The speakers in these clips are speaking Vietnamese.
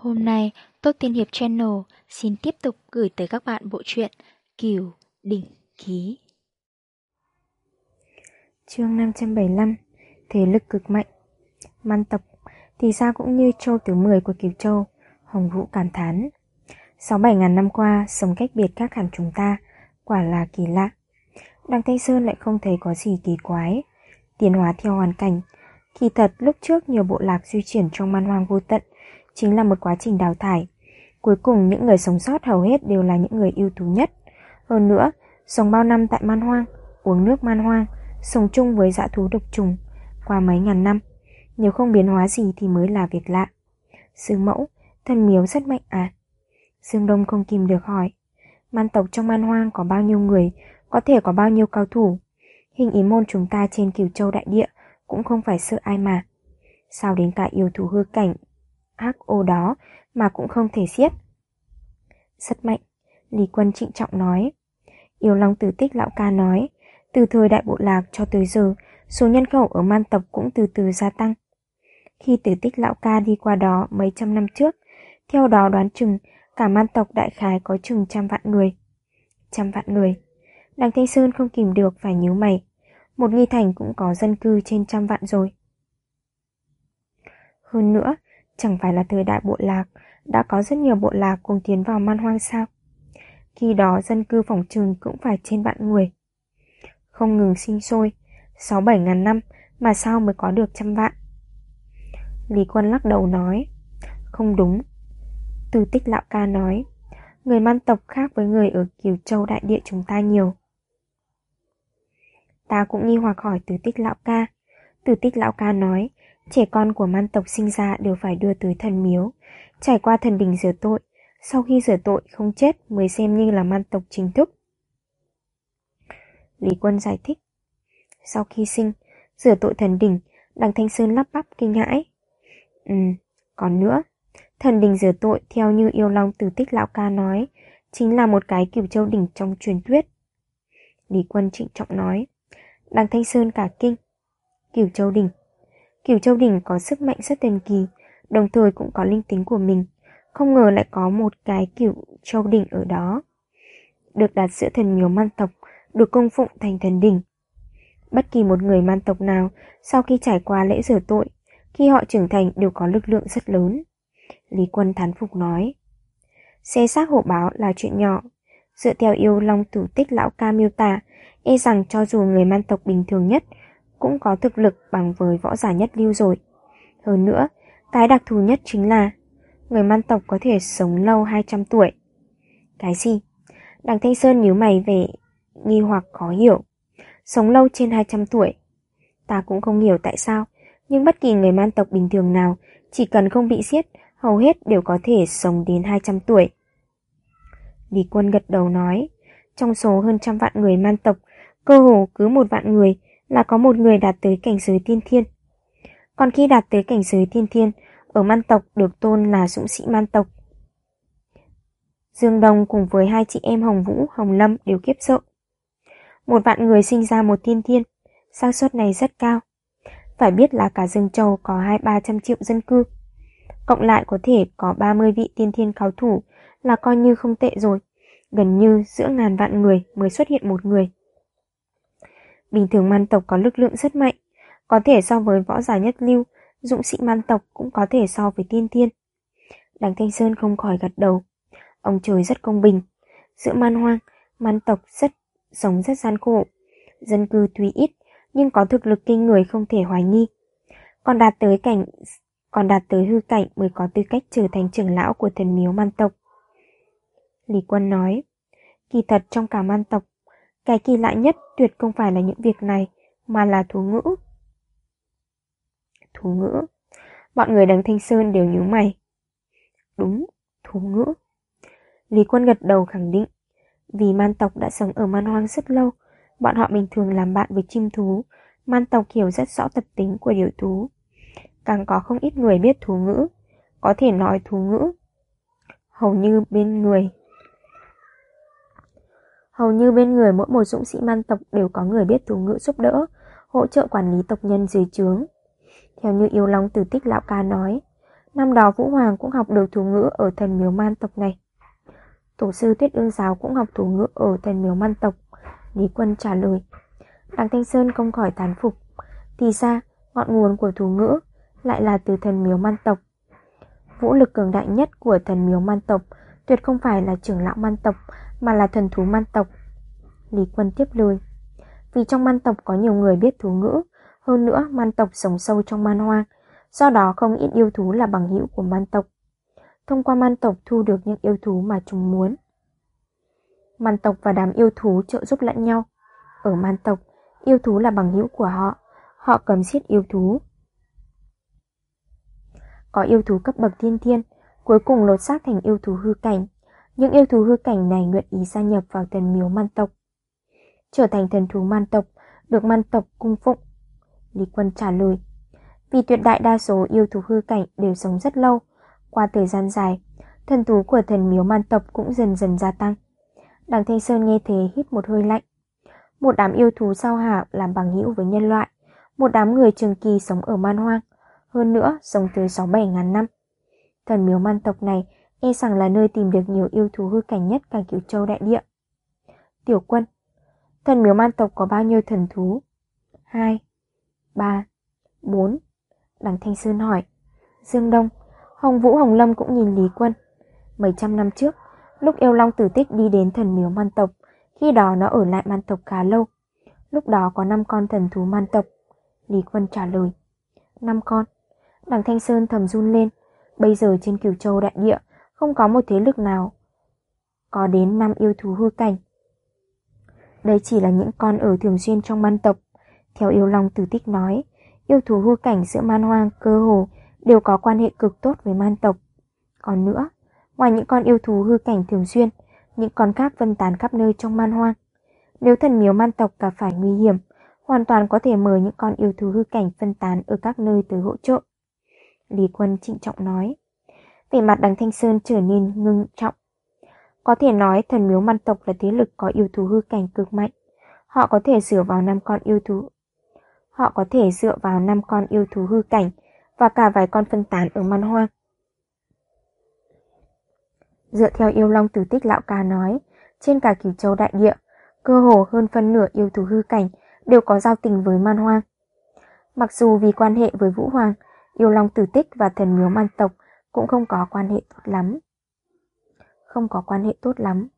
Hôm nay, Tốt Tiên Hiệp Channel xin tiếp tục gửi tới các bạn bộ truyện Kiều Đỉnh Ký. Chương 575 Thế lực cực mạnh Man tộc thì sao cũng như châu thứ 10 của Kiều Châu, Hồng Vũ cảm thán. 6-7 ngàn năm qua, sống cách biệt các hẳn chúng ta, quả là kỳ lạ. Đằng Thanh Sơn lại không thấy có gì kỳ quái. Tiến hóa theo hoàn cảnh. Kỳ thật lúc trước nhiều bộ lạc di chuyển trong man hoang vô tận, chính là một quá trình đào thải. Cuối cùng những người sống sót hầu hết đều là những người ưu tú nhất. Hơn nữa, sống bao năm tại man hoang, uống nước man hoang, sống chung với dã thú độc trùng, qua mấy ngàn năm. Nếu không biến hóa gì thì mới là việc lạ. Sư mẫu, thần miếu rất mạnh à? Dương Đông không kìm được hỏi. Man tộc trong man hoang có bao nhiêu người, có thể có bao nhiêu cao thủ. Hình ý môn chúng ta trên cửu châu đại địa cũng không phải sợ ai mà. Sao đến cả yêu thú hư cảnh ác ô đó mà cũng không thể xiết. Rất mạnh, Lý Quân trịnh trọng nói. Yêu Long Tử Tích lão ca nói, từ thời đại bộ lạc cho tới giờ, số nhân khẩu ở man tộc cũng từ từ gia tăng. Khi tử tích lão ca đi qua đó mấy trăm năm trước, theo đó đoán chừng cả man tộc đại khái có chừng trăm vạn người. Trăm vạn người. Đằng Thanh Sơn không kìm được phải nhíu mày. Một nghi thành cũng có dân cư trên trăm vạn rồi. Hơn nữa, Chẳng phải là thời đại bộ lạc, Đã có rất nhiều bộ lạc cùng tiến vào man hoang sao? Khi đó dân cư phòng trừng cũng phải trên vạn người. Không ngừng sinh sôi, sáu bảy ngàn năm Mà sao mới có được trăm vạn? Lý quân lắc đầu nói, Không đúng. Từ tích lão ca nói, Người man tộc khác với người ở Kiều Châu đại địa chúng ta nhiều. Ta cũng nghi hoặc hỏi từ tích lão ca. Từ tích lão ca nói Trẻ con của man tộc sinh ra đều phải đưa tới thần miếu, trải qua thần đình rửa tội, sau khi rửa tội không chết mới xem như là man tộc chính thức. Lý Quân giải thích. Sau khi sinh, rửa tội thần đình, đằng Thanh Sơn lắp bắp kinh hãi. Ừ, còn nữa, thần đình rửa tội theo như yêu long từ tích lão ca nói, chính là một cái cửu châu đỉnh trong truyền thuyết. Lý Quân trịnh trọng nói. Đằng Thanh Sơn cả kinh. Cửu châu đỉnh Cửu Châu Đỉnh có sức mạnh rất thần kỳ, đồng thời cũng có linh tính của mình. Không ngờ lại có một cái Cửu Châu Đỉnh ở đó. Được đặt giữa thần miếu man tộc, được cung phụng thành thần đỉnh. Bất kỳ một người man tộc nào sau khi trải qua lễ rửa tội, khi họ trưởng thành đều có lực lượng rất lớn. Lý Quân thán phục nói. Xe xác hộ báo là chuyện nhỏ. Dựa theo yêu long tử tích lão ca miêu tả, e rằng cho dù người man tộc bình thường nhất cũng có thực lực bằng với võ giả nhất lưu rồi. Hơn nữa, cái đặc thù nhất chính là người man tộc có thể sống lâu 200 tuổi. Cái gì? Đằng Thanh Sơn nhíu mày về nghi hoặc khó hiểu. Sống lâu trên 200 tuổi. Ta cũng không hiểu tại sao, nhưng bất kỳ người man tộc bình thường nào, chỉ cần không bị giết, hầu hết đều có thể sống đến 200 tuổi. Lý quân gật đầu nói, trong số hơn trăm vạn người man tộc, cơ hồ cứ một vạn người là có một người đạt tới cảnh giới tiên thiên. Còn khi đạt tới cảnh giới tiên thiên, ở man tộc được tôn là dũng sĩ man tộc. Dương Đồng cùng với hai chị em Hồng Vũ, Hồng Lâm đều kiếp sợ. Một vạn người sinh ra một tiên thiên, xác suất này rất cao. Phải biết là cả Dương Châu có hai ba trăm triệu dân cư. Cộng lại có thể có 30 vị tiên thiên cao thủ là coi như không tệ rồi. Gần như giữa ngàn vạn người mới xuất hiện một người. Bình thường man tộc có lực lượng rất mạnh, có thể so với võ giả nhất lưu, dũng sĩ man tộc cũng có thể so với tiên tiên. Đằng Thanh Sơn không khỏi gật đầu. Ông trời rất công bình. Giữa man hoang, man tộc rất sống rất gian khổ. Dân cư tuy ít, nhưng có thực lực kinh người không thể hoài nghi. Còn đạt tới cảnh còn đạt tới hư cảnh mới có tư cách trở thành trưởng lão của thần miếu man tộc. Lý Quân nói, kỳ thật trong cả man tộc, cái kỳ lạ nhất tuyệt không phải là những việc này, mà là thú ngữ. Thú ngữ. Bọn người đằng Thanh Sơn đều nhíu mày. Đúng, thú ngữ. Lý Quân gật đầu khẳng định. Vì man tộc đã sống ở man hoang rất lâu, bọn họ bình thường làm bạn với chim thú. Man tộc hiểu rất rõ tập tính của điều thú. Càng có không ít người biết thú ngữ, có thể nói thú ngữ. Hầu như bên người Hầu như bên người mỗi một dũng sĩ man tộc đều có người biết thủ ngữ giúp đỡ, hỗ trợ quản lý tộc nhân dưới trướng. Theo như yêu long tử tích lão ca nói, Năm đó Vũ Hoàng cũng học được thủ ngữ ở thần miếu man tộc này. Tổ sư Tuyết Ương Giáo cũng học thủ ngữ ở thần miếu man tộc. Lý Quân trả lời. Đặng Thanh Sơn không khỏi tán phục. Thì ra, ngọn nguồn của thủ ngữ lại là từ thần miếu man tộc. Vũ lực cường đại nhất của thần miếu man tộc tuyệt không phải là trưởng lão man tộc mà là thần thú man tộc. Lý Quân tiếp lời. Vì trong man tộc có nhiều người biết thú ngữ, hơn nữa man tộc sống sâu trong man hoang, do đó không ít yêu thú là bằng hữu của man tộc. Thông qua man tộc thu được những yêu thú mà chúng muốn. Man tộc và đám yêu thú trợ giúp lẫn nhau. Ở man tộc, yêu thú là bằng hữu của họ, họ cầm giết yêu thú. Có yêu thú cấp bậc thiên thiên, cuối cùng lột xác thành yêu thú hư cảnh. Những yêu thú hư cảnh này nguyện ý gia nhập vào thần miếu man tộc. Trở thành thần thú man tộc, được man tộc cung phụng. Lý Quân trả lời. Vì tuyệt đại đa số yêu thú hư cảnh đều sống rất lâu, qua thời gian dài, thần thú của thần miếu man tộc cũng dần dần gia tăng. Đằng Thanh Sơn nghe thế hít một hơi lạnh. Một đám yêu thú sao hạ làm bằng hữu với nhân loại, một đám người trường kỳ sống ở man hoang, hơn nữa sống tới 6-7 ngàn năm. Thần miếu man tộc này e rằng là nơi tìm được nhiều yêu thú hư cảnh nhất cả cửu châu đại địa. Tiểu quân, thần miếu man tộc có bao nhiêu thần thú? 2, 3, 4. Đằng Thanh Sơn hỏi. Dương Đông, Hồng Vũ Hồng Lâm cũng nhìn Lý Quân. Mấy trăm năm trước, lúc yêu long tử tích đi đến thần miếu man tộc, khi đó nó ở lại man tộc khá lâu. Lúc đó có 5 con thần thú man tộc. Lý Quân trả lời. 5 con. Đằng Thanh Sơn thầm run lên. Bây giờ trên cửu châu đại địa không có một thế lực nào có đến năm yêu thú hư cảnh. Đây chỉ là những con ở thường xuyên trong man tộc. Theo yêu long tử tích nói, yêu thú hư cảnh giữa man hoang, cơ hồ đều có quan hệ cực tốt với man tộc. Còn nữa, ngoài những con yêu thú hư cảnh thường xuyên, những con khác phân tán khắp nơi trong man hoang. Nếu thần miếu man tộc gặp phải nguy hiểm, hoàn toàn có thể mời những con yêu thú hư cảnh phân tán ở các nơi tới hỗ trợ. Lý Quân trịnh trọng nói. Vẻ mặt đằng Thanh Sơn trở nên ngưng trọng. Có thể nói thần miếu man tộc là thế lực có yêu thú hư cảnh cực mạnh. Họ có thể dựa vào năm con yêu thú. Họ có thể dựa vào năm con yêu thú hư cảnh và cả vài con phân tán ở man hoang. Dựa theo yêu long tử tích lão ca nói, trên cả cửu châu đại địa, cơ hồ hơn phân nửa yêu thú hư cảnh đều có giao tình với man hoang. Mặc dù vì quan hệ với Vũ Hoàng, yêu long tử tích và thần miếu man tộc cũng không có quan hệ tốt lắm. Không có quan hệ tốt lắm,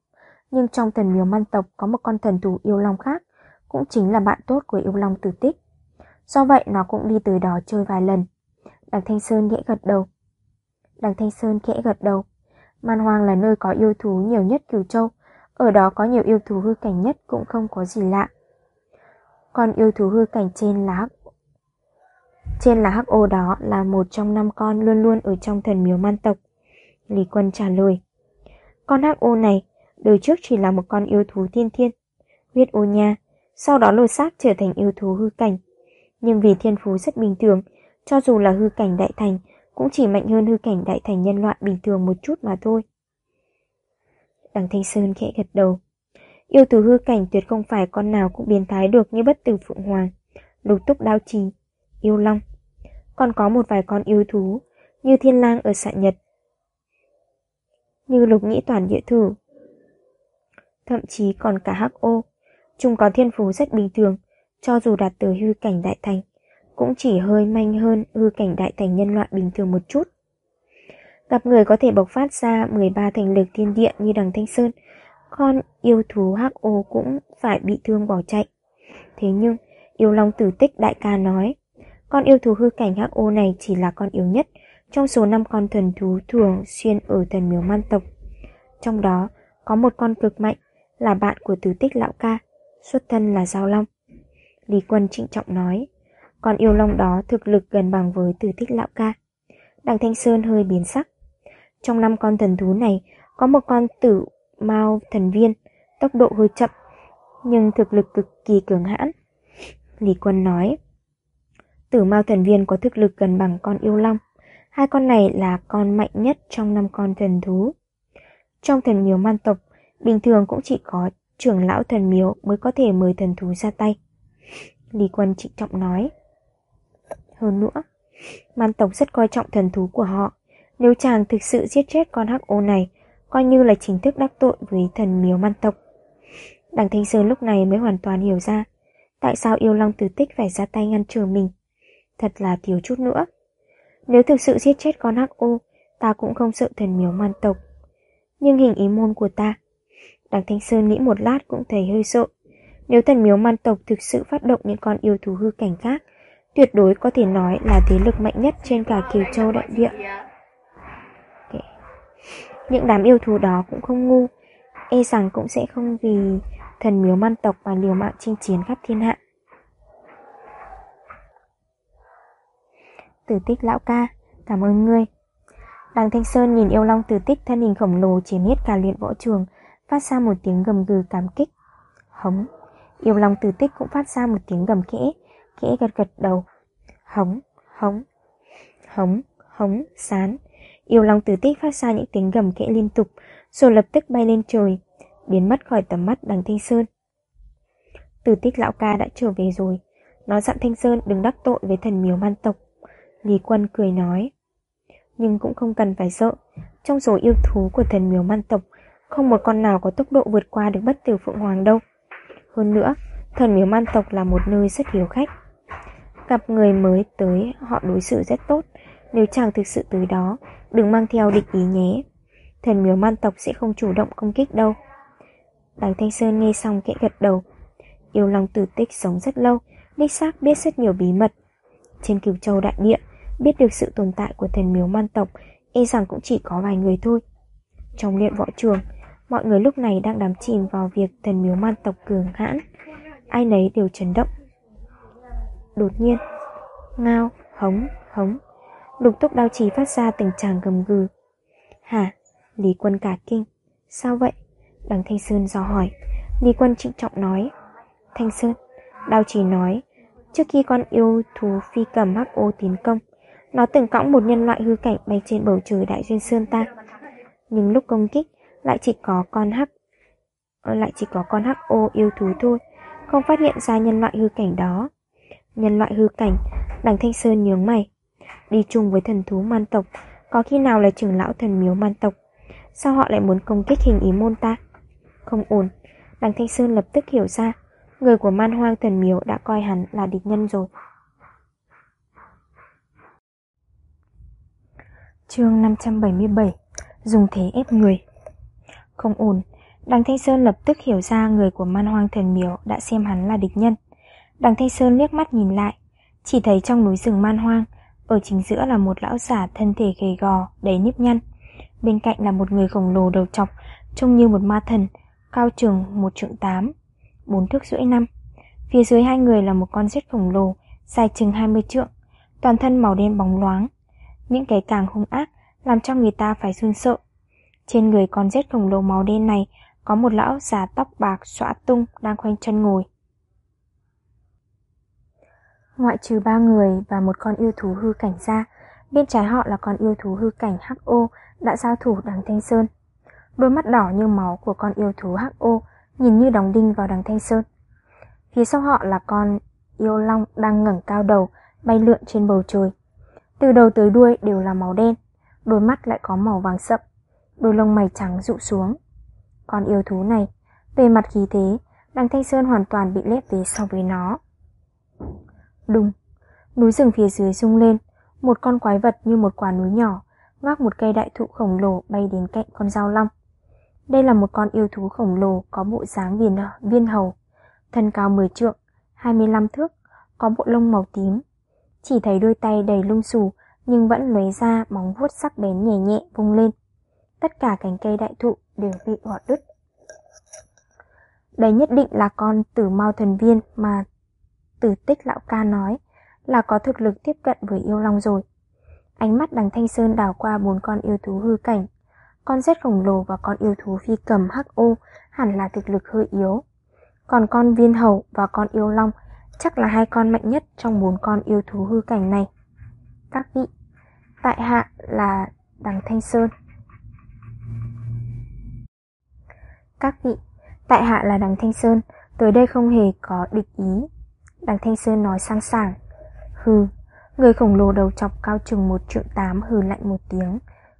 nhưng trong thần miếu man tộc có một con thần thú yêu long khác, cũng chính là bạn tốt của yêu long tử tích. Do vậy nó cũng đi tới đó chơi vài lần. Đằng Thanh Sơn khẽ gật đầu. Đằng Thanh Sơn khẽ gật đầu. Man Hoang là nơi có yêu thú nhiều nhất cửu châu, ở đó có nhiều yêu thú hư cảnh nhất cũng không có gì lạ. còn yêu thú hư cảnh trên là hắc trên là hắc ô đó là một trong năm con luôn luôn ở trong thần miếu man tộc. Lý Quân trả lời. Con hắc ô này, đời trước chỉ là một con yêu thú thiên thiên, huyết ô nha, sau đó lột xác trở thành yêu thú hư cảnh. Nhưng vì thiên phú rất bình thường, cho dù là hư cảnh đại thành, cũng chỉ mạnh hơn hư cảnh đại thành nhân loại bình thường một chút mà thôi. Đằng Thanh Sơn khẽ gật đầu. Yêu thú hư cảnh tuyệt không phải con nào cũng biến thái được như bất tử Phượng Hoàng, lục túc đao trì, yêu long. Còn có một vài con yêu thú, như thiên lang ở xạ nhật, như lục nhĩ toàn địa thử. Thậm chí còn cả hắc ô, chúng có thiên phú rất bình thường, cho dù đạt tới hư cảnh đại thành, cũng chỉ hơi manh hơn hư cảnh đại thành nhân loại bình thường một chút. Gặp người có thể bộc phát ra 13 thành lực thiên địa như đằng Thanh Sơn, con yêu thú hắc ô cũng phải bị thương bỏ chạy. Thế nhưng, yêu long tử tích đại ca nói, con yêu thú hư cảnh hắc ô này chỉ là con yếu nhất trong số 5 con thần thú thường xuyên ở thần miếu man tộc. Trong đó, có một con cực mạnh, là bạn của tứ tích lão ca, xuất thân là Giao Long. Lý Quân trịnh trọng nói, con yêu long đó thực lực gần bằng với tứ tích lão ca. Đằng Thanh Sơn hơi biến sắc. Trong năm con thần thú này, có một con tử mao thần viên, tốc độ hơi chậm, nhưng thực lực cực kỳ cường hãn. Lý Quân nói, tử mao thần viên có thực lực gần bằng con yêu long. Hai con này là con mạnh nhất trong năm con thần thú. Trong thần miếu man tộc, bình thường cũng chỉ có trưởng lão thần miếu mới có thể mời thần thú ra tay. Lý Quân trịnh trọng nói. Hơn nữa, man tộc rất coi trọng thần thú của họ, Nếu chàng thực sự giết chết con hắc ô này, coi như là chính thức đắc tội với thần miếu man tộc. Đằng Thanh Sơn lúc này mới hoàn toàn hiểu ra tại sao yêu long tử tích phải ra tay ngăn trở mình. Thật là thiếu chút nữa. Nếu thực sự giết chết con hắc ô, ta cũng không sợ thần miếu man tộc. Nhưng hình ý môn của ta, đằng Thanh Sơn nghĩ một lát cũng thấy hơi sợ. Nếu thần miếu man tộc thực sự phát động những con yêu thú hư cảnh khác, tuyệt đối có thể nói là thế lực mạnh nhất trên cả Kiều Châu đại địa. Okay. Những đám yêu thú đó cũng không ngu, e rằng cũng sẽ không vì thần miếu man tộc mà liều mạng chinh chiến khắp thiên hạ. Tử tích lão ca, cảm ơn ngươi. Đằng Thanh Sơn nhìn yêu long tử tích thân hình khổng lồ chiếm hết cả luyện võ trường, phát ra một tiếng gầm gừ cảm kích. Hống, yêu long tử tích cũng phát ra một tiếng gầm kẽ kẽ gật gật đầu. Hống, hống, hống, hống, sán. Yêu long tử tích phát ra những tiếng gầm kẽ liên tục, rồi lập tức bay lên trời, biến mất khỏi tầm mắt đằng Thanh Sơn. Tử tích lão ca đã trở về rồi, nó dặn Thanh Sơn đừng đắc tội với thần miếu man tộc. Lý Quân cười nói, nhưng cũng không cần phải sợ, trong số yêu thú của thần miếu man tộc, không một con nào có tốc độ vượt qua được bất tử Phượng Hoàng đâu. Hơn nữa, thần miếu man tộc là một nơi rất hiếu khách. Gặp người mới tới họ đối xử rất tốt, nếu chàng thực sự tới đó, đừng mang theo địch ý nhé. Thần miếu man tộc sẽ không chủ động công kích đâu. Đằng Thanh Sơn nghe xong kẽ gật đầu. Yêu lòng tử tích sống rất lâu, đích xác biết rất nhiều bí mật. Trên cửu châu đại địa, biết được sự tồn tại của thần miếu man tộc, e rằng cũng chỉ có vài người thôi. Trong luyện võ trường, mọi người lúc này đang đắm chìm vào việc thần miếu man tộc cường hãn. Ai nấy đều chấn động. Đột nhiên, ngao, hống, hống, lục túc đao chỉ phát ra tình trạng gầm gừ. Hả? Lý quân cả kinh. Sao vậy? Đằng Thanh Sơn dò hỏi Lý Quân trịnh trọng nói Thanh Sơn Đao chỉ nói Trước khi con yêu thú phi cầm hắc ô tiến công nó từng cõng một nhân loại hư cảnh bay trên bầu trời đại duyên sơn ta Nhưng lúc công kích Lại chỉ có con hắc ờ, Lại chỉ có con hắc ô yêu thú thôi Không phát hiện ra nhân loại hư cảnh đó Nhân loại hư cảnh Đằng Thanh Sơn nhướng mày Đi chung với thần thú man tộc Có khi nào là trưởng lão thần miếu man tộc Sao họ lại muốn công kích hình ý môn ta không ổn. Đằng Thanh Sơn lập tức hiểu ra, người của man hoang thần miếu đã coi hắn là địch nhân rồi. Chương 577 Dùng thế ép người Không ổn, đằng Thanh Sơn lập tức hiểu ra người của man hoang thần miếu đã xem hắn là địch nhân. Đằng Thanh Sơn liếc mắt nhìn lại, chỉ thấy trong núi rừng man hoang, ở chính giữa là một lão giả thân thể gầy gò, đầy nếp nhăn. Bên cạnh là một người khổng lồ đầu trọc, trông như một ma thần, cao trường một trượng tám, bốn thước rưỡi năm. Phía dưới hai người là một con rết khổng lồ, dài chừng 20 trượng, toàn thân màu đen bóng loáng. Những cái càng hung ác làm cho người ta phải run sợ. Trên người con rết khổng lồ màu đen này có một lão già tóc bạc xõa tung đang khoanh chân ngồi. Ngoại trừ ba người và một con yêu thú hư cảnh ra, bên trái họ là con yêu thú hư cảnh hắc ô đã giao thủ đằng Thanh Sơn. Đôi mắt đỏ như máu của con yêu thú hắc ô nhìn như đóng đinh vào đằng Thanh Sơn. Phía sau họ là con yêu long đang ngẩng cao đầu, bay lượn trên bầu trời. Từ đầu tới đuôi đều là màu đen, đôi mắt lại có màu vàng sậm, đôi lông mày trắng rụ xuống. Con yêu thú này, về mặt khí thế, đằng Thanh Sơn hoàn toàn bị lép về so với nó. Đùng, núi rừng phía dưới rung lên, một con quái vật như một quả núi nhỏ, vác một cây đại thụ khổng lồ bay đến cạnh con dao long. Đây là một con yêu thú khổng lồ có bộ dáng viên, viên hầu, thân cao 10 trượng, 25 thước, có bộ lông màu tím. Chỉ thấy đôi tay đầy lung xù nhưng vẫn lấy ra móng vuốt sắc bén nhẹ nhẹ vung lên. Tất cả cành cây đại thụ đều bị gọt đứt. Đây nhất định là con tử mau thần viên mà tử tích lão ca nói là có thực lực tiếp cận với yêu long rồi. Ánh mắt đằng Thanh Sơn đảo qua bốn con yêu thú hư cảnh, con rết khổng lồ và con yêu thú phi cầm hắc ô hẳn là thực lực hơi yếu. Còn con viên hầu và con yêu long chắc là hai con mạnh nhất trong bốn con yêu thú hư cảnh này. Các vị, tại hạ là Đằng Thanh Sơn. Các vị, tại hạ là Đằng Thanh Sơn, tới đây không hề có địch ý. Đằng Thanh Sơn nói sang sảng. Hừ, người khổng lồ đầu chọc cao chừng một triệu tám hừ lạnh một tiếng,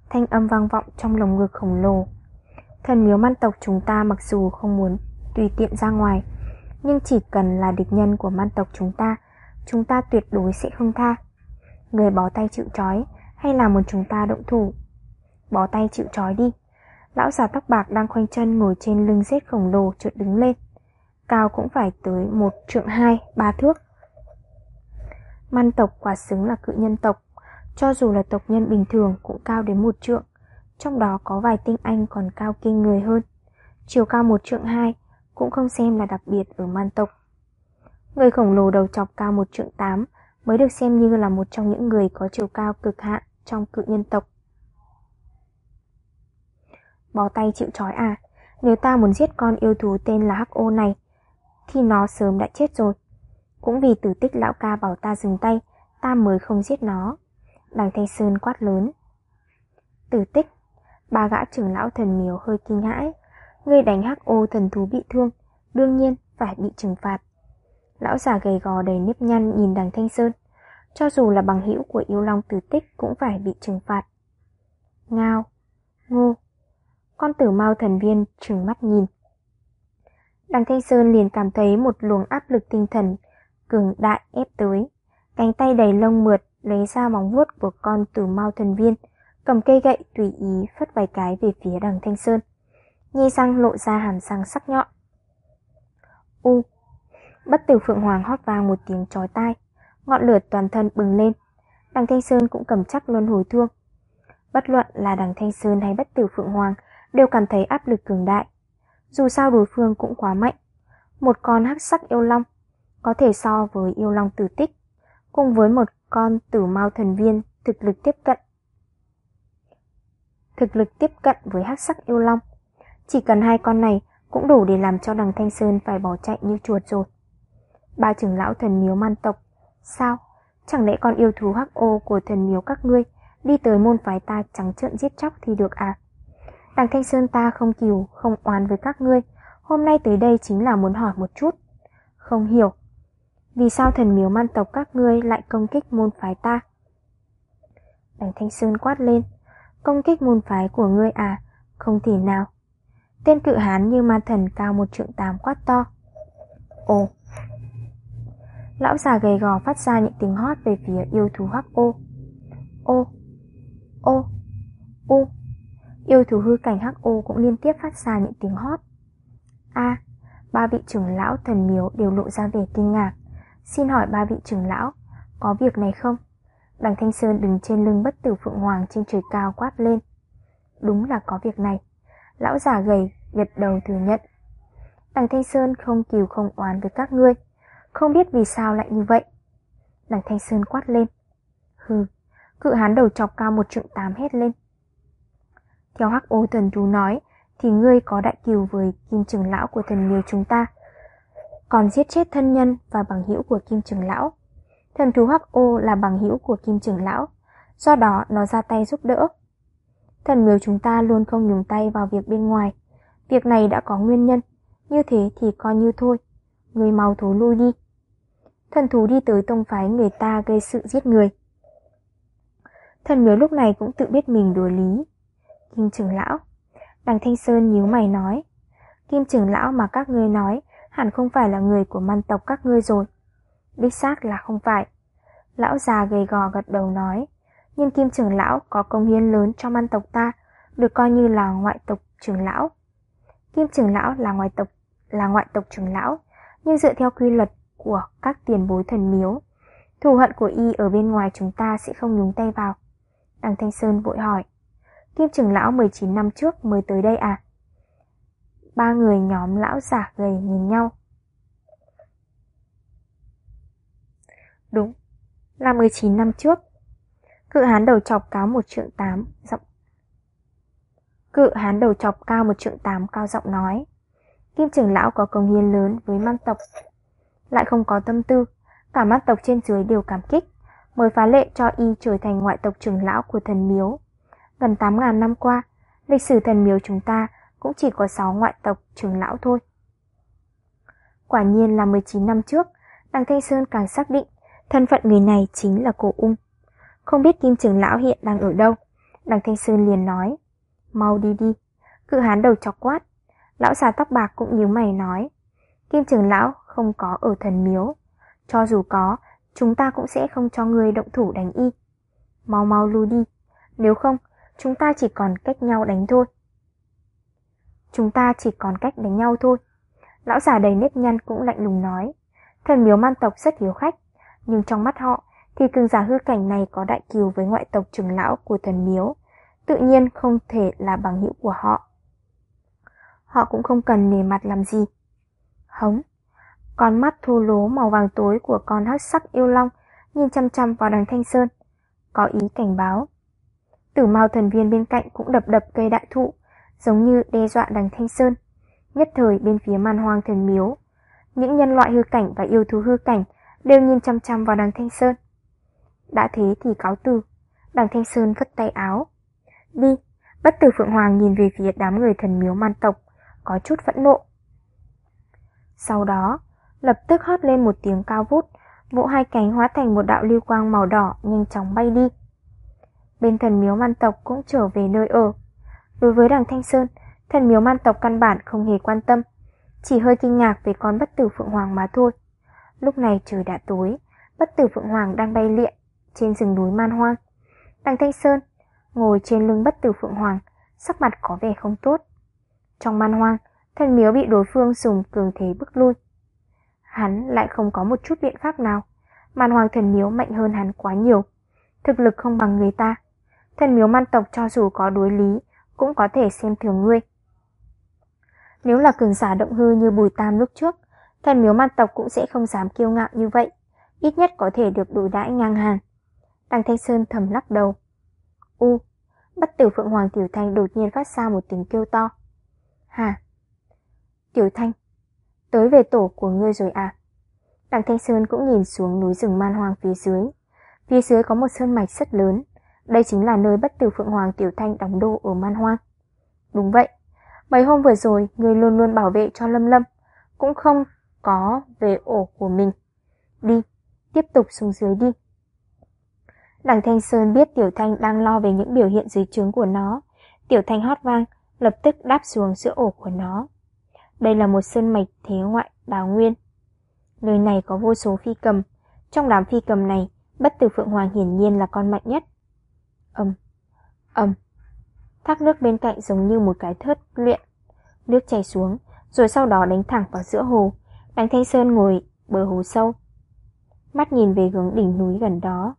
Thanh âm vang vọng trong lồng ngực khổng lồ. Thần miếu man tộc chúng ta mặc dù không muốn tùy tiện ra ngoài, nhưng chỉ cần là địch nhân của man tộc chúng ta, chúng ta tuyệt đối sẽ không tha. Người bó tay chịu trói hay là một chúng ta động thủ? Bó tay chịu trói đi. Lão già tóc bạc đang khoanh chân ngồi trên lưng rết khổng lồ chợt đứng lên. Cao cũng phải tới một trượng hai, ba thước. Man tộc quả xứng là cự nhân tộc, cho dù là tộc nhân bình thường cũng cao đến một trượng, trong đó có vài tinh anh còn cao kinh người hơn. Chiều cao một trượng hai cũng không xem là đặc biệt ở man tộc. Người khổng lồ đầu chọc cao một trượng tám mới được xem như là một trong những người có chiều cao cực hạn trong cự nhân tộc. Bó tay chịu trói à, nếu ta muốn giết con yêu thú tên là Hắc Ô này, thì nó sớm đã chết rồi. Cũng vì tử tích lão ca bảo ta dừng tay, ta mới không giết nó. Đằng Thanh Sơn quát lớn. Tử tích, ba gã trưởng lão thần miếu hơi kinh hãi. Người đánh hắc ô thần thú bị thương, đương nhiên phải bị trừng phạt. Lão già gầy gò đầy nếp nhăn nhìn đằng Thanh Sơn. Cho dù là bằng hữu của yêu long tử tích cũng phải bị trừng phạt. Ngao, ngô, con tử mau thần viên trừng mắt nhìn. Đằng Thanh Sơn liền cảm thấy một luồng áp lực tinh thần cường đại ép tới. Cánh tay đầy lông mượt lấy ra móng vuốt của con tử mau thần viên, cầm cây gậy tùy ý phất vài cái về phía đằng Thanh Sơn. Nhi răng lộ ra hàm răng sắc nhọn. U. Bất tử Phượng Hoàng hót vang một tiếng chói tai, ngọn lửa toàn thân bừng lên. Đằng Thanh Sơn cũng cầm chắc luân hồi thương. Bất luận là đằng Thanh Sơn hay bất tử Phượng Hoàng đều cảm thấy áp lực cường đại. Dù sao đối phương cũng quá mạnh. Một con hắc sắc yêu long có thể so với yêu long tử tích, cùng với một con tử mau thần viên thực lực tiếp cận. Thực lực tiếp cận với hắc sắc yêu long. Chỉ cần hai con này cũng đủ để làm cho đằng Thanh Sơn phải bỏ chạy như chuột rồi. Ba trưởng lão thần miếu man tộc, sao? Chẳng lẽ con yêu thú hắc ô của thần miếu các ngươi đi tới môn phái ta trắng trợn giết chóc thì được à? Đằng Thanh Sơn ta không kiều, không oán với các ngươi, hôm nay tới đây chính là muốn hỏi một chút. Không hiểu, vì sao thần miếu man tộc các ngươi lại công kích môn phái ta? Đằng Thanh Sơn quát lên, công kích môn phái của ngươi à, không thể nào. Tên cự hán như ma thần cao một trượng tám quát to. Ồ! Lão già gầy gò phát ra những tiếng hót về phía yêu thú hắc ô. Ô! Ô! Ô! Yêu thú hư cảnh hắc ô cũng liên tiếp phát ra những tiếng hót. A! ba vị trưởng lão thần miếu đều lộ ra vẻ kinh ngạc. Xin hỏi ba vị trưởng lão, có việc này không? Đằng Thanh Sơn đứng trên lưng bất tử Phượng Hoàng trên trời cao quát lên. Đúng là có việc này. Lão già gầy gật đầu thừa nhận. Đằng Thanh Sơn không kiều không oán với các ngươi, không biết vì sao lại như vậy. Đằng Thanh Sơn quát lên. Hừ, cự hán đầu chọc cao một trượng tám hét lên. Theo hắc ô thần chú nói, thì ngươi có đại kiều với kim trưởng lão của thần miếu chúng ta, còn giết chết thân nhân và bằng hữu của kim trưởng lão. Thần thú hắc ô là bằng hữu của kim trưởng lão, do đó nó ra tay giúp đỡ. Thần miếu chúng ta luôn không nhúng tay vào việc bên ngoài, việc này đã có nguyên nhân, như thế thì coi như thôi, người mau thú lui đi. Thần thú đi tới tông phái người ta gây sự giết người. Thần miếu lúc này cũng tự biết mình đùa lý. Kim trưởng lão, đằng Thanh Sơn nhíu mày nói, Kim trưởng lão mà các ngươi nói hẳn không phải là người của man tộc các ngươi rồi. Đích xác là không phải. Lão già gầy gò gật đầu nói, nhưng Kim trưởng lão có công hiến lớn cho man tộc ta, được coi như là ngoại tộc trưởng lão. Kim trưởng lão là ngoại tộc là ngoại tộc trưởng lão, nhưng dựa theo quy luật của các tiền bối thần miếu, thù hận của y ở bên ngoài chúng ta sẽ không nhúng tay vào. Đằng Thanh Sơn vội hỏi, Kim trưởng lão 19 năm trước mới tới đây à? Ba người nhóm lão giả gầy nhìn nhau. Đúng, là 19 năm trước. Cự hán đầu chọc cao một trượng tám, giọng. Cự hán đầu chọc cao một trượng tám cao giọng nói. Kim trưởng lão có công hiến lớn với man tộc. Lại không có tâm tư, cả man tộc trên dưới đều cảm kích, mới phá lệ cho y trở thành ngoại tộc trưởng lão của thần miếu. Gần 8.000 năm qua, lịch sử thần miếu chúng ta cũng chỉ có 6 ngoại tộc trưởng lão thôi. Quả nhiên là 19 năm trước, đằng Thanh Sơn càng xác định thân phận người này chính là cổ ung. Không biết Kim trưởng lão hiện đang ở đâu, Đằng Thanh Sơn liền nói, mau đi đi, cự hán đầu chọc quát. Lão già tóc bạc cũng như mày nói, Kim trưởng lão không có ở thần miếu, cho dù có, chúng ta cũng sẽ không cho người động thủ đánh y. Mau mau lui đi, nếu không, chúng ta chỉ còn cách nhau đánh thôi. Chúng ta chỉ còn cách đánh nhau thôi. Lão già đầy nếp nhăn cũng lạnh lùng nói. Thần miếu man tộc rất hiếu khách, nhưng trong mắt họ thì cường giả hư cảnh này có đại kiều với ngoại tộc trưởng lão của thần miếu, tự nhiên không thể là bằng hữu của họ. Họ cũng không cần nề mặt làm gì. Hống, con mắt thô lố màu vàng tối của con hắc sắc yêu long nhìn chăm chăm vào đằng Thanh Sơn, có ý cảnh báo. Tử mao thần viên bên cạnh cũng đập đập cây đại thụ, giống như đe dọa đằng Thanh Sơn. Nhất thời bên phía man hoang thần miếu, những nhân loại hư cảnh và yêu thú hư cảnh đều nhìn chăm chăm vào đằng Thanh Sơn. Đã thế thì cáo từ, đằng Thanh Sơn vất tay áo. Đi, bất tử Phượng Hoàng nhìn về phía đám người thần miếu man tộc, có chút phẫn nộ. Sau đó, lập tức hót lên một tiếng cao vút, vỗ hai cánh hóa thành một đạo lưu quang màu đỏ nhanh chóng bay đi. Bên thần miếu man tộc cũng trở về nơi ở. Đối với đằng Thanh Sơn, thần miếu man tộc căn bản không hề quan tâm, chỉ hơi kinh ngạc về con bất tử Phượng Hoàng mà thôi. Lúc này trời đã tối, bất tử Phượng Hoàng đang bay liện trên rừng núi man hoang. Đằng Thanh Sơn ngồi trên lưng bất tử Phượng Hoàng, sắc mặt có vẻ không tốt. Trong man hoang, thần miếu bị đối phương dùng cường thế bức lui. Hắn lại không có một chút biện pháp nào. Man hoang thần miếu mạnh hơn hắn quá nhiều. Thực lực không bằng người ta. Thần miếu man tộc cho dù có đối lý, cũng có thể xem thường ngươi. Nếu là cường giả động hư như Bùi Tam lúc trước, thần miếu man tộc cũng sẽ không dám kiêu ngạo như vậy, ít nhất có thể được đối đãi ngang hàng. Đằng Thanh Sơn thầm lắc đầu. U, bất tử Phượng Hoàng Tiểu Thanh đột nhiên phát ra một tiếng kêu to. hà. Tiểu Thanh, tới về tổ của ngươi rồi à? Đằng Thanh Sơn cũng nhìn xuống núi rừng man hoang phía dưới. Phía dưới có một sơn mạch rất lớn, đây chính là nơi bất tử Phượng Hoàng Tiểu Thanh đóng đô ở man hoang. Đúng vậy, mấy hôm vừa rồi ngươi luôn luôn bảo vệ cho Lâm Lâm, cũng không có về ổ của mình. Đi, tiếp tục xuống dưới đi. Đằng Thanh Sơn biết Tiểu Thanh đang lo về những biểu hiện dưới trướng của nó. Tiểu Thanh hót vang, lập tức đáp xuống giữa ổ của nó. Đây là một sơn mạch thế ngoại đào nguyên. Nơi này có vô số phi cầm. Trong đám phi cầm này, bất tử Phượng Hoàng hiển nhiên là con mạnh nhất. Âm, âm. Thác nước bên cạnh giống như một cái thớt luyện. Nước chảy xuống, rồi sau đó đánh thẳng vào giữa hồ. Đằng Thanh Sơn ngồi bờ hồ sâu. Mắt nhìn về hướng đỉnh núi gần đó.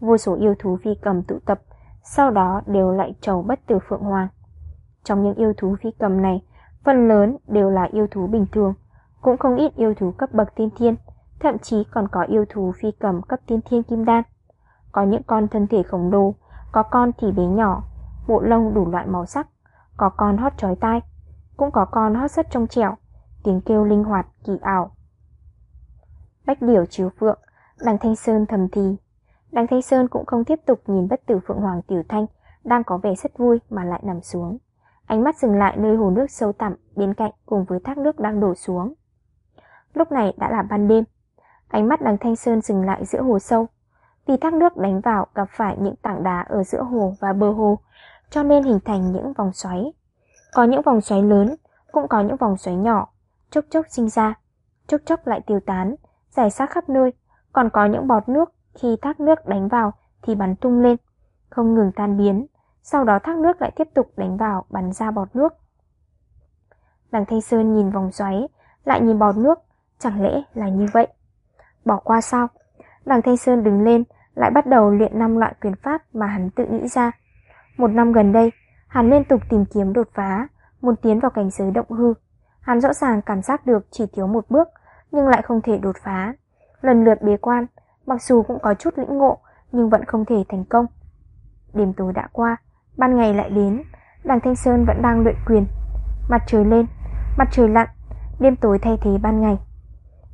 Vô số yêu thú phi cầm tụ tập, sau đó đều lại trầu bất tử Phượng Hoàng. Trong những yêu thú phi cầm này, phần lớn đều là yêu thú bình thường, cũng không ít yêu thú cấp bậc tiên thiên, thậm chí còn có yêu thú phi cầm cấp tiên thiên kim đan. Có những con thân thể khổng lồ, có con thì bé nhỏ, bộ lông đủ loại màu sắc, có con hót chói tai, cũng có con hót rất trong trẻo, tiếng kêu linh hoạt, kỳ ảo. Bách điểu chiếu phượng, đằng Thanh Sơn thầm thì. Đằng Thanh Sơn cũng không tiếp tục nhìn bất tử Phượng Hoàng Tiểu Thanh đang có vẻ rất vui mà lại nằm xuống. Ánh mắt dừng lại nơi hồ nước sâu tẳm bên cạnh cùng với thác nước đang đổ xuống. Lúc này đã là ban đêm. Ánh mắt đằng Thanh Sơn dừng lại giữa hồ sâu. Vì thác nước đánh vào gặp phải những tảng đá ở giữa hồ và bờ hồ, cho nên hình thành những vòng xoáy. Có những vòng xoáy lớn, cũng có những vòng xoáy nhỏ, chốc chốc sinh ra, chốc chốc lại tiêu tán, giải sát khắp nơi, còn có những bọt nước khi thác nước đánh vào thì bắn tung lên, không ngừng tan biến, sau đó thác nước lại tiếp tục đánh vào bắn ra bọt nước. Đằng Thanh Sơn nhìn vòng xoáy, lại nhìn bọt nước, chẳng lẽ là như vậy? Bỏ qua sao? Đằng Thanh Sơn đứng lên, lại bắt đầu luyện năm loại quyền pháp mà hắn tự nghĩ ra. Một năm gần đây, hắn liên tục tìm kiếm đột phá, muốn tiến vào cảnh giới động hư. Hắn rõ ràng cảm giác được chỉ thiếu một bước, nhưng lại không thể đột phá. Lần lượt bế quan, mặc dù cũng có chút lĩnh ngộ, nhưng vẫn không thể thành công. Đêm tối đã qua, ban ngày lại đến, đằng Thanh Sơn vẫn đang luyện quyền. Mặt trời lên, mặt trời lặn, đêm tối thay thế ban ngày.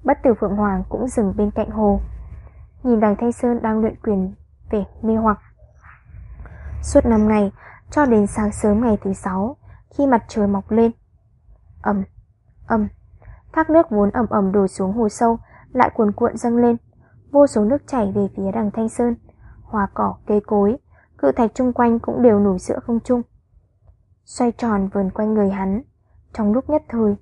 Bất tử Phượng Hoàng cũng dừng bên cạnh hồ. Nhìn đằng Thanh Sơn đang luyện quyền về mê hoặc. Suốt năm ngày, cho đến sáng sớm ngày thứ sáu, khi mặt trời mọc lên. Ầm, ầm, thác nước vốn ẩm ẩm đổ xuống hồ sâu, lại cuồn cuộn dâng lên. Vô số nước chảy về phía đằng Thanh Sơn, hoa cỏ, cây cối, cự thạch chung quanh cũng đều nổi sữa không trung. Xoay tròn vườn quanh người hắn, trong lúc nhất thời,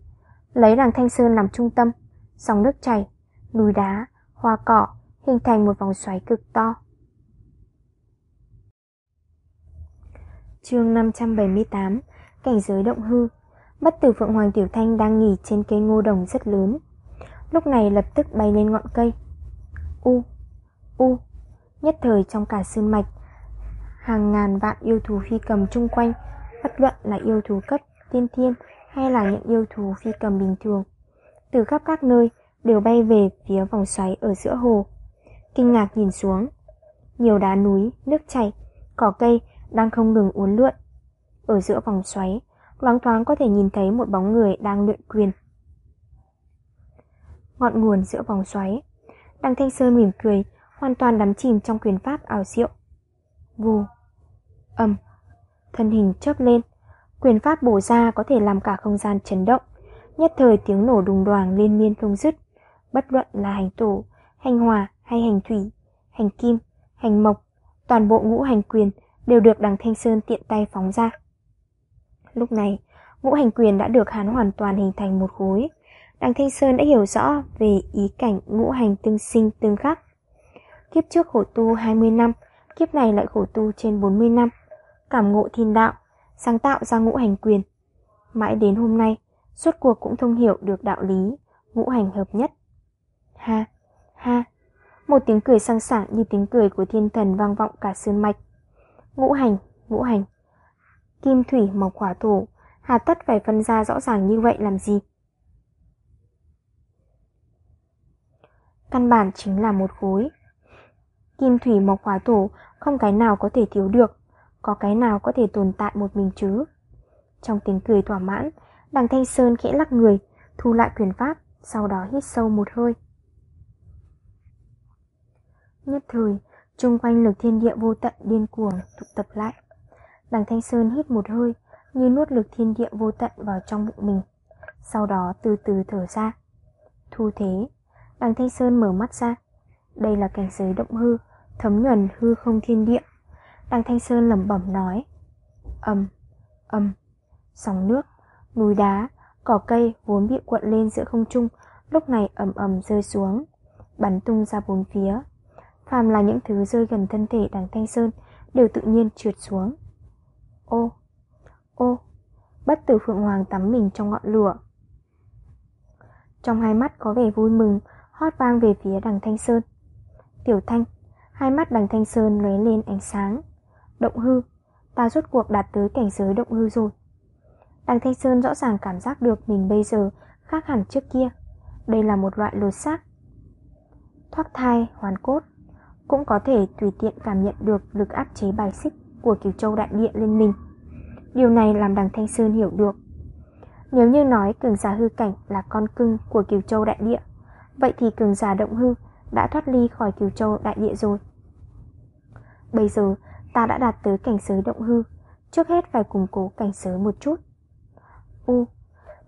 lấy đằng Thanh Sơn làm trung tâm, dòng nước chảy, núi đá, hoa cỏ hình thành một vòng xoáy cực to. Chương 578 Cảnh giới động hư. Bất tử Phượng Hoàng Tiểu Thanh đang nghỉ trên cây ngô đồng rất lớn. Lúc này lập tức bay lên ngọn cây. U U Nhất thời trong cả sơn mạch. Hàng ngàn vạn yêu thú phi cầm chung quanh Bất luận là yêu thú cấp tiên thiên Hay là những yêu thú phi cầm bình thường Từ khắp các nơi Đều bay về phía vòng xoáy ở giữa hồ. Kinh ngạc nhìn xuống Nhiều đá núi, nước chảy, cỏ cây Đang không ngừng uốn lượn. Ở giữa vòng xoáy Loáng thoáng có thể nhìn thấy một bóng người đang luyện quyền. Ngọn nguồn giữa vòng xoáy Đăng Thanh Sơn mỉm cười Hoàn toàn đắm chìm trong quyền pháp ảo diệu. Vù. Âm Thân hình chớp lên Quyền pháp bổ ra có thể làm cả không gian chấn động. Nhất thời tiếng nổ đùng đoàng liên miên không dứt. Bất luận là hành tổ, hành hòa hay hành thủy, hành kim, hành mộc Toàn bộ ngũ hành quyền đều được đằng Thanh Sơn tiện tay phóng ra. Lúc này, ngũ hành quyền đã được hắn hoàn toàn hình thành một khối. Đặng Thanh Sơn đã hiểu rõ về ý cảnh ngũ hành tương sinh tương khắc. Kiếp trước khổ tu 20 năm, kiếp này lại khổ tu trên 40 năm. Cảm ngộ thiên đạo, sáng tạo ra ngũ hành quyền. Mãi đến hôm nay, suốt cuộc cũng thông hiểu được đạo lý, ngũ hành hợp nhất. Ha, ha, một tiếng cười sang sảng như tiếng cười của thiên thần vang vọng cả sơn mạch. Ngũ hành, ngũ hành, kim thủy mộc hỏa thổ, hà tất phải phân ra rõ ràng như vậy làm gì? Căn bản chính là một khối. Kim thủy mộc hỏa thổ không cái nào có thể thiếu được, có cái nào có thể tồn tại một mình chứ. Trong tiếng cười thỏa mãn, đằng Thanh Sơn khẽ lắc người, thu lại quyền pháp, sau đó hít sâu một hơi. Nhất thời, chung quanh lực thiên địa vô tận điên cuồng tụ tập lại. Đằng Thanh Sơn hít một hơi, như nuốt lực thiên địa vô tận vào trong bụng mình. Sau đó từ từ thở ra. Thu thế, đằng Thanh Sơn mở mắt ra. Đây là cảnh giới động hư, thấm nhuần hư không thiên địa. Đằng Thanh Sơn lẩm bẩm nói. Âm, âm, sóng nước, núi đá, cỏ cây vốn bị cuộn lên giữa không trung, lúc này ầm ầm rơi xuống, bắn tung ra bốn phía. Phàm là những thứ rơi gần thân thể đằng Thanh Sơn đều tự nhiên trượt xuống. Ô, ô, bất tử Phượng Hoàng tắm mình trong ngọn lửa. Trong hai mắt có vẻ vui mừng, hót vang về phía đằng Thanh Sơn. Tiểu Thanh, hai mắt đằng Thanh Sơn lóe lên ánh sáng. Động hư, ta rốt cuộc đạt tới cảnh giới động hư rồi. Đằng Thanh Sơn rõ ràng cảm giác được mình bây giờ khác hẳn trước kia. Đây là một loại lột xác. Thoát thai, hoàn cốt, cũng có thể tùy tiện cảm nhận được lực áp chế bài xích của Kiều Châu Đại Địa lên mình. Điều này làm đằng Thanh Sơn hiểu được. Nếu như nói cường giả hư cảnh là con cưng của Kiều Châu Đại Địa, vậy thì cường giả động hư đã thoát ly khỏi cửu Châu Đại Địa rồi. Bây giờ ta đã đạt tới cảnh giới động hư, trước hết phải củng cố cảnh giới một chút. U,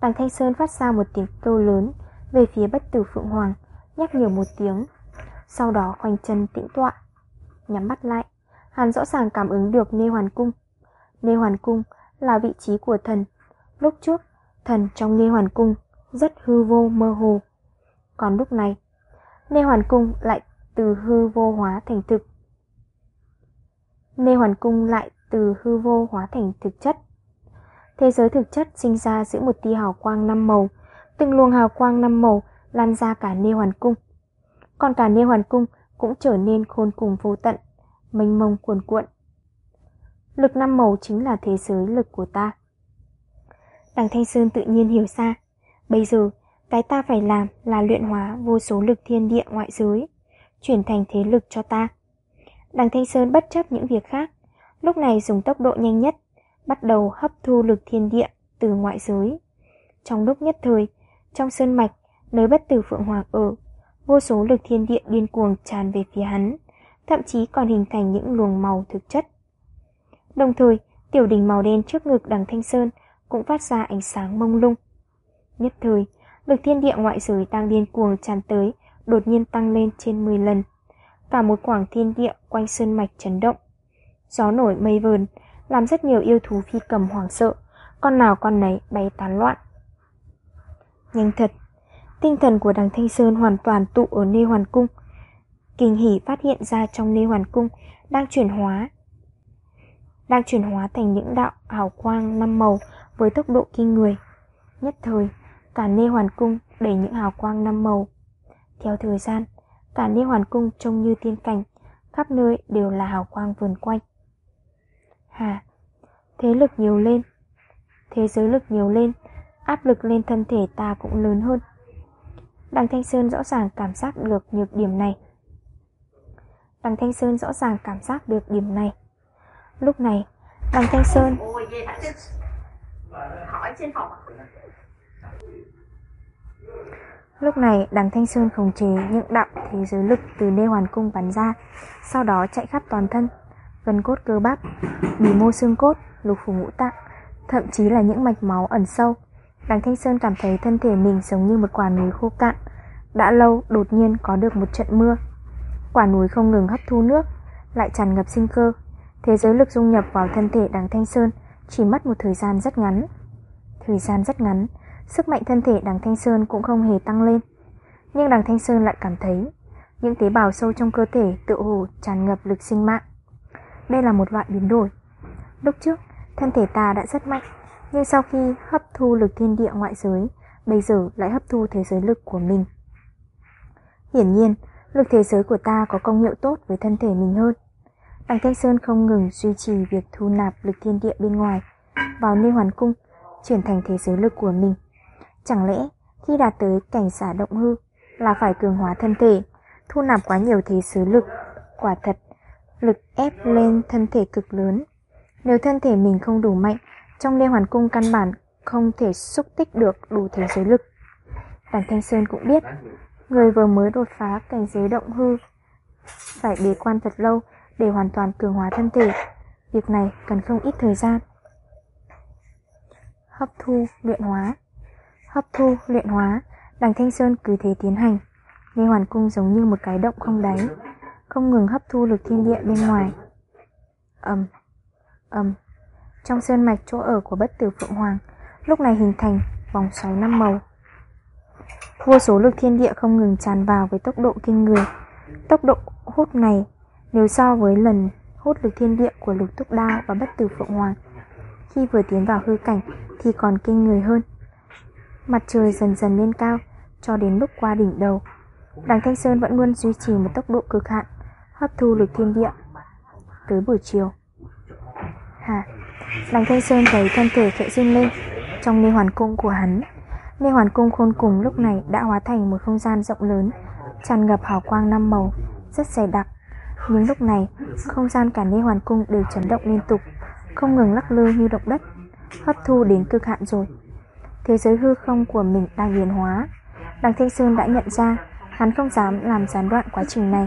đằng Thanh Sơn phát ra một tiếng kêu lớn về phía bất tử Phượng Hoàng, nhắc nhở một tiếng, sau đó khoanh chân tĩnh tọa, nhắm mắt lại. Hắn rõ ràng cảm ứng được Nê Hoàn Cung. Nê Hoàn Cung là vị trí của thần. Lúc trước, thần trong Nê Hoàn Cung rất hư vô mơ hồ. Còn lúc này, Nê Hoàn Cung lại từ hư vô hóa thành thực. Nê Hoàn Cung lại từ hư vô hóa thành thực chất. Thế giới thực chất sinh ra giữa một tia hào quang năm màu, từng luồng hào quang năm màu lan ra cả Nê Hoàn Cung. Còn cả Nê Hoàn Cung cũng trở nên khôn cùng vô tận mênh mông cuồn cuộn. Lực năm màu chính là thế giới lực của ta. Đằng Thanh Sơn tự nhiên hiểu ra, bây giờ cái ta phải làm là luyện hóa vô số lực thiên địa ngoại giới, chuyển thành thế lực cho ta. Đằng Thanh Sơn bất chấp những việc khác, lúc này dùng tốc độ nhanh nhất, bắt đầu hấp thu lực thiên địa từ ngoại giới. Trong lúc nhất thời, trong sơn mạch, nơi bất tử Phượng Hoàng ở, vô số lực thiên địa điên cuồng tràn về phía hắn thậm chí còn hình thành những luồng màu thực chất. Đồng thời, tiểu đỉnh màu đen trước ngực đằng Thanh Sơn cũng phát ra ánh sáng mông lung. Nhất thời, lực thiên địa ngoại giới đang điên cuồng tràn tới, đột nhiên tăng lên trên 10 lần. Cả một quảng thiên địa quanh sơn mạch chấn động. Gió nổi mây vờn, làm rất nhiều yêu thú phi cầm hoảng sợ, con nào con nấy bay tán loạn. Nhanh thật, tinh thần của đằng Thanh Sơn hoàn toàn tụ ở Nê Hoàn Cung. Kinh hỉ phát hiện ra trong Nê Hoàn Cung đang chuyển hóa đang chuyển hóa thành những đạo ảo quang năm màu với tốc độ kinh người. Nhất thời, cả Nê Hoàn Cung đầy những hào quang năm màu. Theo thời gian, cả Nê Hoàn Cung trông như tiên cảnh, khắp nơi đều là hào quang vườn quanh. Hà, thế lực nhiều lên, thế giới lực nhiều lên, áp lực lên thân thể ta cũng lớn hơn. Đằng Thanh Sơn rõ ràng cảm giác được nhược điểm này. Đằng Thanh Sơn rõ ràng cảm giác được điểm này. Lúc này, đằng Thanh Sơn Lúc này, đằng Thanh Sơn khống chế những đạo thế giới lực từ nê Hoàn Cung bắn ra, sau đó chạy khắp toàn thân, gần cốt cơ bắp, bì mô xương cốt, lục phủ ngũ tạng, thậm chí là những mạch máu ẩn sâu. Đằng Thanh Sơn cảm thấy thân thể mình giống như một quả núi khô cạn, đã lâu đột nhiên có được một trận mưa. Quả núi không ngừng hấp thu nước, lại tràn ngập sinh cơ. Thế giới lực dung nhập vào thân thể đằng Thanh Sơn chỉ mất một thời gian rất ngắn. Thời gian rất ngắn, sức mạnh thân thể đằng Thanh Sơn cũng không hề tăng lên. Nhưng đằng Thanh Sơn lại cảm thấy những tế bào sâu trong cơ thể tự hồ tràn ngập lực sinh mạng. Đây là một loại biến đổi. Lúc trước, thân thể ta đã rất mạnh, nhưng sau khi hấp thu lực thiên địa ngoại giới, bây giờ lại hấp thu thế giới lực của mình. Hiển nhiên, lực thế giới của ta có công hiệu tốt với thân thể mình hơn. Đằng Thanh Sơn không ngừng duy trì việc thu nạp lực thiên địa bên ngoài vào nơi hoàn cung, chuyển thành thế giới lực của mình. Chẳng lẽ khi đạt tới cảnh xả động hư là phải cường hóa thân thể, thu nạp quá nhiều thế giới lực, quả thật, lực ép lên thân thể cực lớn. Nếu thân thể mình không đủ mạnh, trong liên hoàn cung căn bản không thể xúc tích được đủ thế giới lực. Đàn Thanh Sơn cũng biết, người vừa mới đột phá cảnh giới động hư, phải bế quan thật lâu để hoàn toàn cường hóa thân thể. Việc này cần không ít thời gian. Hấp thu, luyện hóa Hấp thu, luyện hóa, đằng Thanh Sơn cứ thế tiến hành. Lê hoàn cung giống như một cái động không đáy, không ngừng hấp thu lực thiên địa bên ngoài. Ầm, ầm. Trong sơn mạch chỗ ở của bất tử Phượng Hoàng, lúc này hình thành vòng xoáy năm màu. Vô số lực thiên địa không ngừng tràn vào với tốc độ kinh người. Tốc độ hút này nếu so với lần hút lực thiên địa của lục túc đao và bất tử Phượng Hoàng, khi vừa tiến vào hư cảnh thì còn kinh người hơn. Mặt trời dần dần lên cao, cho đến lúc qua đỉnh đầu. Đằng Thanh Sơn vẫn luôn duy trì một tốc độ cực hạn, hấp thu lực thiên địa. Tới buổi chiều. Hả? Đằng Thanh Sơn thấy thân thể khẽ run lên trong nê hoàn cung của hắn. Nê hoàn cung khôn cùng lúc này đã hóa thành một không gian rộng lớn, tràn ngập hào quang năm màu, rất dày đặc. Nhưng lúc này, không gian cả nê hoàn cung đều chấn động liên tục, không ngừng lắc lư như động đất, hấp thu đến cực hạn rồi. Thế giới hư không của mình đang biến hóa. Đằng Thanh Sơn đã nhận ra, hắn không dám làm gián đoạn quá trình này.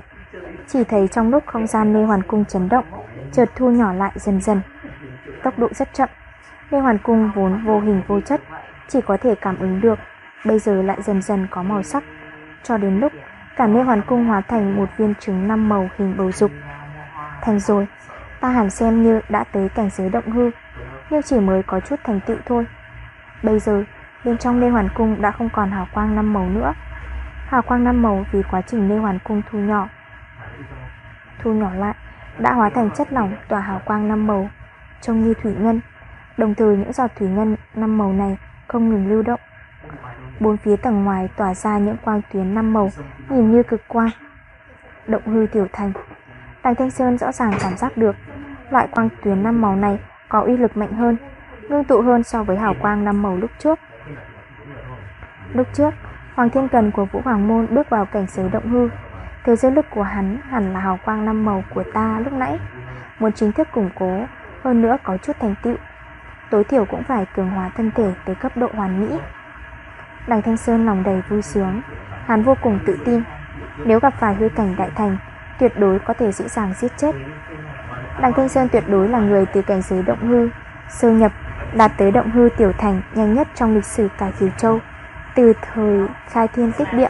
Chỉ thấy trong lúc không gian nê hoàn cung chấn động, chợt thu nhỏ lại dần dần. Tốc độ rất chậm, nê hoàn cung vốn vô hình vô chất, chỉ có thể cảm ứng được, bây giờ lại dần dần có màu sắc, cho đến lúc cả nê hoàn cung hóa thành một viên trứng năm màu hình bầu dục. Thành rồi, ta hẳn xem như đã tới cảnh giới động hư, nhưng chỉ mới có chút thành tựu thôi. Bây giờ, bên trong Lê Hoàn Cung đã không còn hào quang năm màu nữa. Hào quang năm màu vì quá trình Lê Hoàn Cung thu nhỏ. Thu nhỏ lại, đã hóa thành chất lỏng tỏa hào quang năm màu, trông như thủy ngân. Đồng thời những giọt thủy ngân năm màu này không ngừng lưu động. Bốn phía tầng ngoài tỏa ra những quang tuyến năm màu, nhìn như cực quang. Động hư tiểu thành. Đài Thanh Sơn rõ ràng cảm giác được, loại quang tuyến năm màu này có uy lực mạnh hơn ngưng tụ hơn so với hào quang năm màu lúc trước. Lúc trước, Hoàng Thiên Cần của Vũ Hoàng Môn bước vào cảnh giới động hư, thế giới lực của hắn hẳn là hào quang năm màu của ta lúc nãy, muốn chính thức củng cố, hơn nữa có chút thành tựu, tối thiểu cũng phải cường hóa thân thể tới cấp độ hoàn mỹ. Đằng Thanh Sơn lòng đầy vui sướng, hắn vô cùng tự tin, nếu gặp phải hư cảnh đại thành, tuyệt đối có thể dễ dàng giết chết. Đằng Thanh Sơn tuyệt đối là người từ cảnh giới động hư, sơ nhập đạt tới động hư tiểu thành nhanh nhất trong lịch sử cả Kiều Châu, từ thời khai thiên tích địa.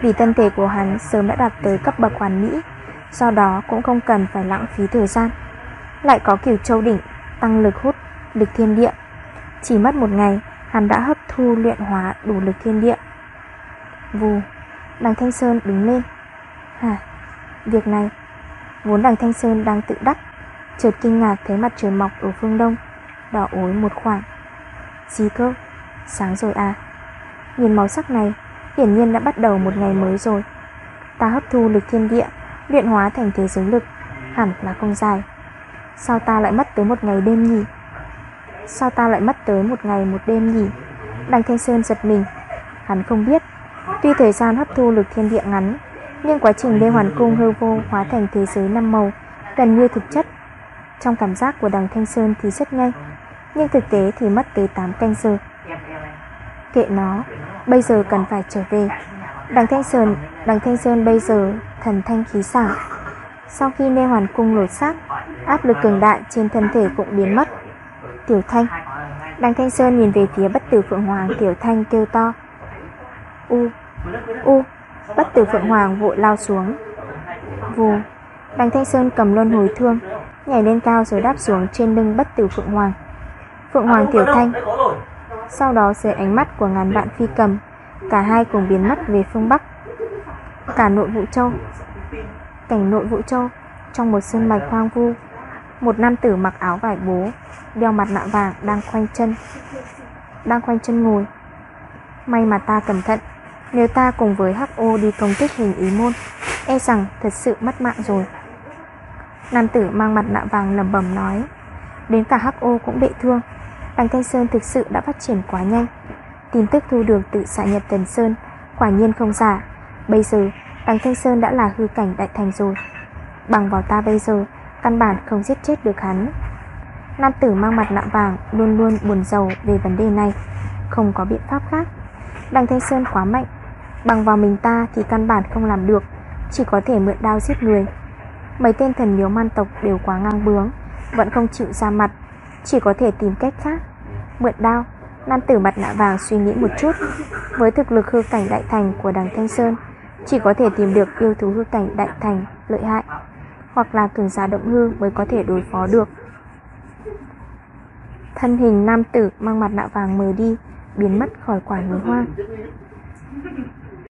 Vì thân thể của hắn sớm đã đạt tới cấp bậc hoàn mỹ, do đó cũng không cần phải lãng phí thời gian. Lại có cửu châu đỉnh tăng lực hút lực thiên địa. Chỉ mất một ngày, hắn đã hấp thu luyện hóa đủ lực thiên địa. Vù, đằng Thanh Sơn đứng lên. Hả, việc này, vốn đằng Thanh Sơn đang tự đắc, chợt kinh ngạc thấy mặt trời mọc ở phương đông, đỏ ối một khoảng. Gì cơ, sáng rồi à. Nhìn màu sắc này, hiển nhiên đã bắt đầu một ngày mới rồi. Ta hấp thu lực thiên địa, luyện hóa thành thế giới lực, hẳn là không dài. Sao ta lại mất tới một ngày đêm nhỉ? Sao ta lại mất tới một ngày một đêm nhỉ? Đằng Thanh Sơn giật mình. Hắn không biết, tuy thời gian hấp thu lực thiên địa ngắn, nhưng quá trình Lê Hoàn Cung hư vô hóa thành thế giới năm màu gần như thực chất. Trong cảm giác của đằng Thanh Sơn thì rất nhanh, nhưng thực tế thì mất tới 8 canh giờ. Kệ nó, bây giờ cần phải trở về. Đằng Thanh Sơn, đằng Thanh Sơn bây giờ thần thanh khí sảng. Sau khi nê Hoàn Cung lột xác, áp lực cường đại trên thân thể cũng biến mất. Tiểu Thanh Đằng Thanh Sơn nhìn về phía bất tử Phượng Hoàng Tiểu Thanh kêu to U U Bất tử Phượng Hoàng vội lao xuống Vù Đằng Thanh Sơn cầm luân hồi thương Nhảy lên cao rồi đáp xuống trên lưng bất tử Phượng Hoàng Phượng Hoàng Tiểu Thanh. Sau đó dưới ánh mắt của ngàn vạn phi cầm. Cả hai cùng biến mất về phương Bắc. Cả nội vụ châu. Cảnh nội vụ châu Trong một sơn mạch hoang vu. Một nam tử mặc áo vải bố Đeo mặt nạ vàng đang khoanh chân Đang khoanh chân ngồi. May mà ta cẩn thận Nếu ta cùng với HO đi công kích hình ý môn E rằng thật sự mất mạng rồi. Nam tử mang mặt nạ vàng lầm bầm nói Đến cả HO cũng bị thương Đằng Thanh Sơn thực sự đã phát triển quá nhanh. Tin tức thu được từ xã nhập Tần Sơn, Quả nhiên không giả. Bây giờ, đằng Thanh Sơn đã là hư cảnh đại thành rồi. Bằng vào ta bây giờ, Căn bản không giết chết được hắn. Nam tử mang mặt nạ vàng Luôn luôn buồn giàu về vấn đề này. Không có biện pháp khác. Đằng Thanh Sơn quá mạnh. Bằng vào mình ta thì căn bản không làm được. Chỉ có thể mượn đao giết người. Mấy tên thần miếu man tộc đều quá ngang bướng, Vẫn không chịu ra mặt. Chỉ có thể tìm cách khác. Mượn đao. Nam tử mặt nạ vàng suy nghĩ một chút. Với thực lực hư cảnh đại thành của đằng Thanh Sơn, Chỉ có thể tìm được yêu thú hư cảnh đại thành lợi hại, Hoặc là cường giả động hư mới có thể đối phó được. Thân hình nam tử mang mặt nạ vàng mờ đi, Biến mất khỏi quả núi hoang.